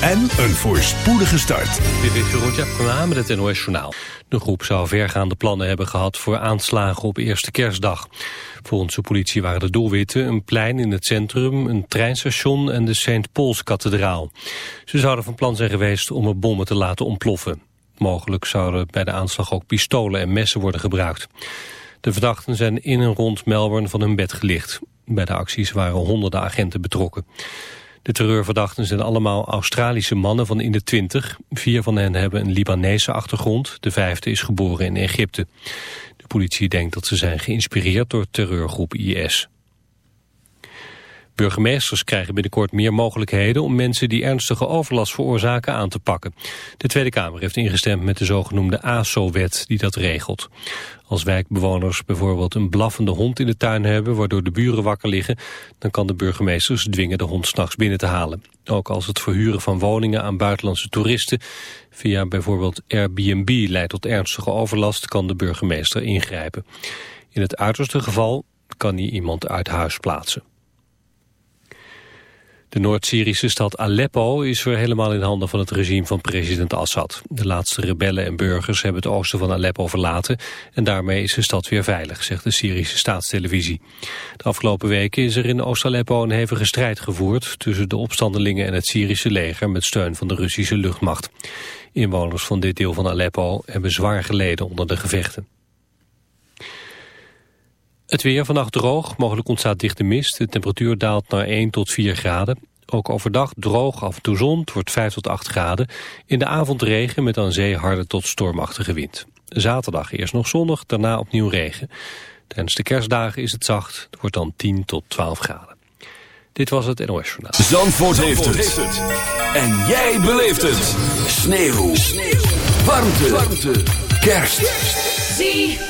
en een voorspoedige start. Dit is Jeroen Tjepkema met het NOS Journaal. De groep zou vergaande plannen hebben gehad voor aanslagen op eerste kerstdag. Volgens de politie waren de doelwitten een plein in het centrum, een treinstation en de St. Paul's-kathedraal. Ze zouden van plan zijn geweest om er bommen te laten ontploffen. Mogelijk zouden bij de aanslag ook pistolen en messen worden gebruikt. De verdachten zijn in en rond Melbourne van hun bed gelicht. Bij de acties waren honderden agenten betrokken. De terreurverdachten zijn allemaal Australische mannen van in de twintig. Vier van hen hebben een Libanese achtergrond. De vijfde is geboren in Egypte. De politie denkt dat ze zijn geïnspireerd door terreurgroep IS. Burgemeesters krijgen binnenkort meer mogelijkheden om mensen die ernstige overlast veroorzaken aan te pakken. De Tweede Kamer heeft ingestemd met de zogenoemde ASO-wet die dat regelt. Als wijkbewoners bijvoorbeeld een blaffende hond in de tuin hebben waardoor de buren wakker liggen, dan kan de burgemeesters dwingen de hond s'nachts binnen te halen. Ook als het verhuren van woningen aan buitenlandse toeristen via bijvoorbeeld Airbnb leidt tot ernstige overlast, kan de burgemeester ingrijpen. In het uiterste geval kan hij iemand uit huis plaatsen. De Noord-Syrische stad Aleppo is weer helemaal in handen van het regime van president Assad. De laatste rebellen en burgers hebben het oosten van Aleppo verlaten... en daarmee is de stad weer veilig, zegt de Syrische staatstelevisie. De afgelopen weken is er in Oost-Aleppo een hevige strijd gevoerd... tussen de opstandelingen en het Syrische leger met steun van de Russische luchtmacht. Inwoners van dit deel van Aleppo hebben zwaar geleden onder de gevechten. Het weer vannacht droog, mogelijk ontstaat dichte mist. De temperatuur daalt naar 1 tot 4 graden. Ook overdag droog, af en toe zon, het wordt 5 tot 8 graden. In de avond regen met aan zee harde tot stormachtige wind. Zaterdag eerst nog zonnig, daarna opnieuw regen. Tijdens de kerstdagen is het zacht, het wordt dan 10 tot 12 graden. Dit was het NOS Journaal. Zandvoort, Zandvoort heeft, het. En jij beleeft het. Sneeuw. Sneeuw. Warmte. Warmte. Kerst. ZFM.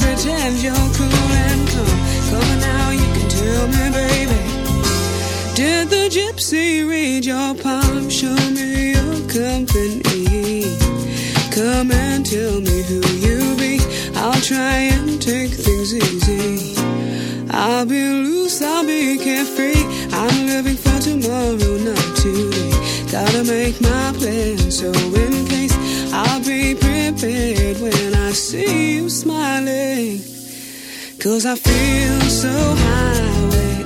pretend you're cool and calm. Come now, you can tell me, baby. Did the gypsy read your palm? Show me your company. Come and tell me who you be. I'll try and take things easy. I'll be loose, I'll be carefree. I'm living for tomorrow, not today. Gotta make my plan, so in case I'll be prepared when I see you smiling. Cause I feel so high.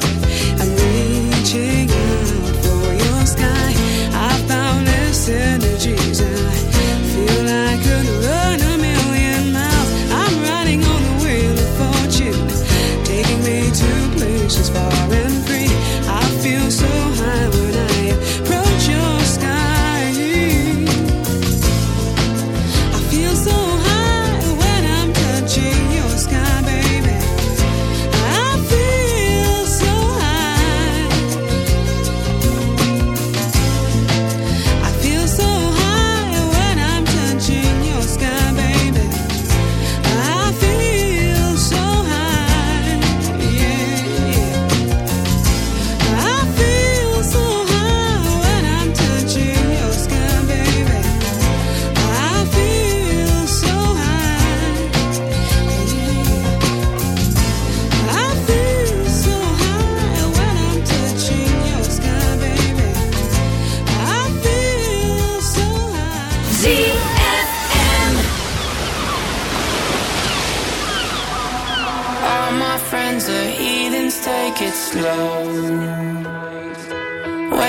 I'm reaching out for your sky. I found this energies. I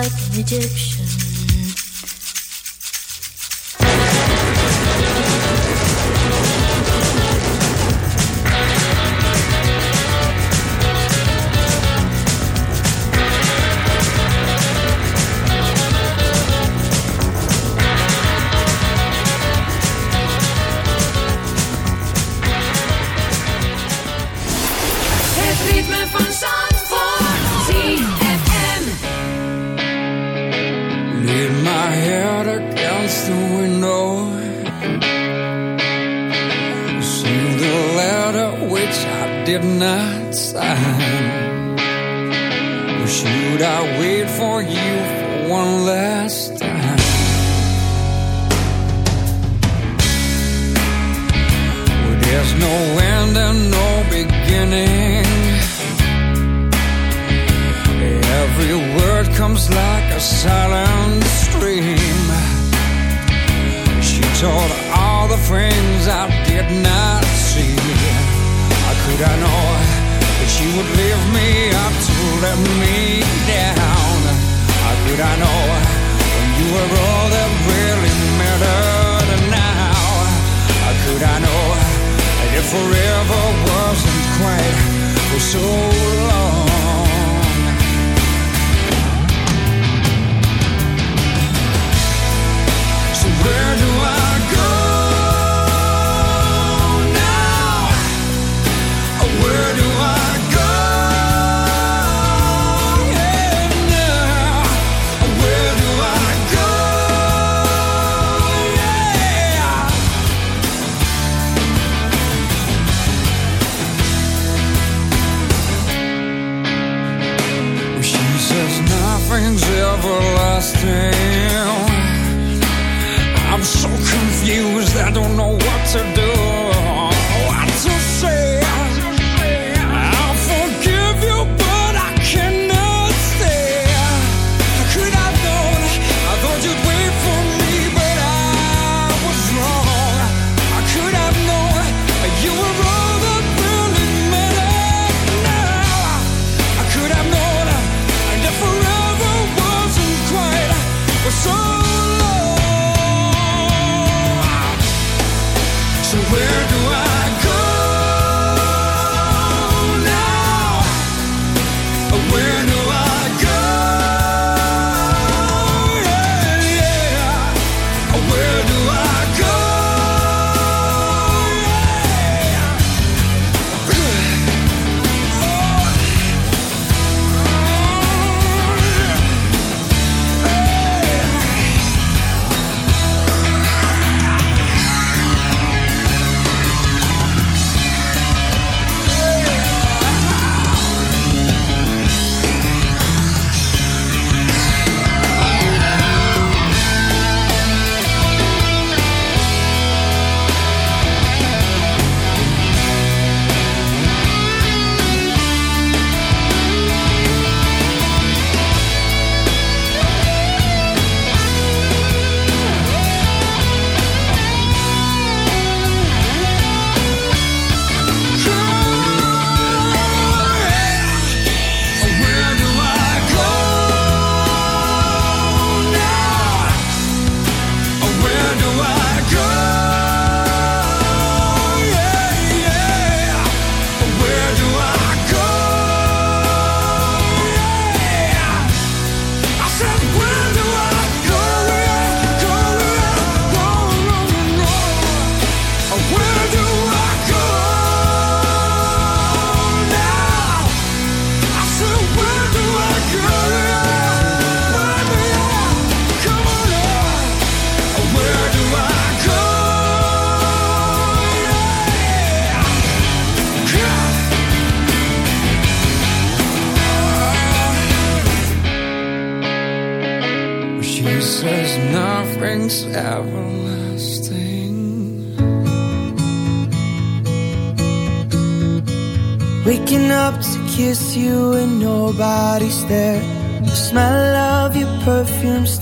like an Egyptian.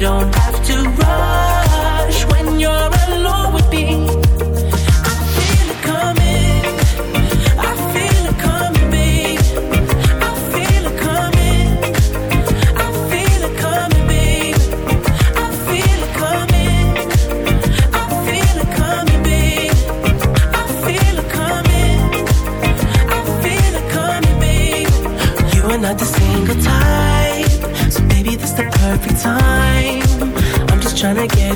don't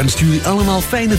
en stuur allemaal fijne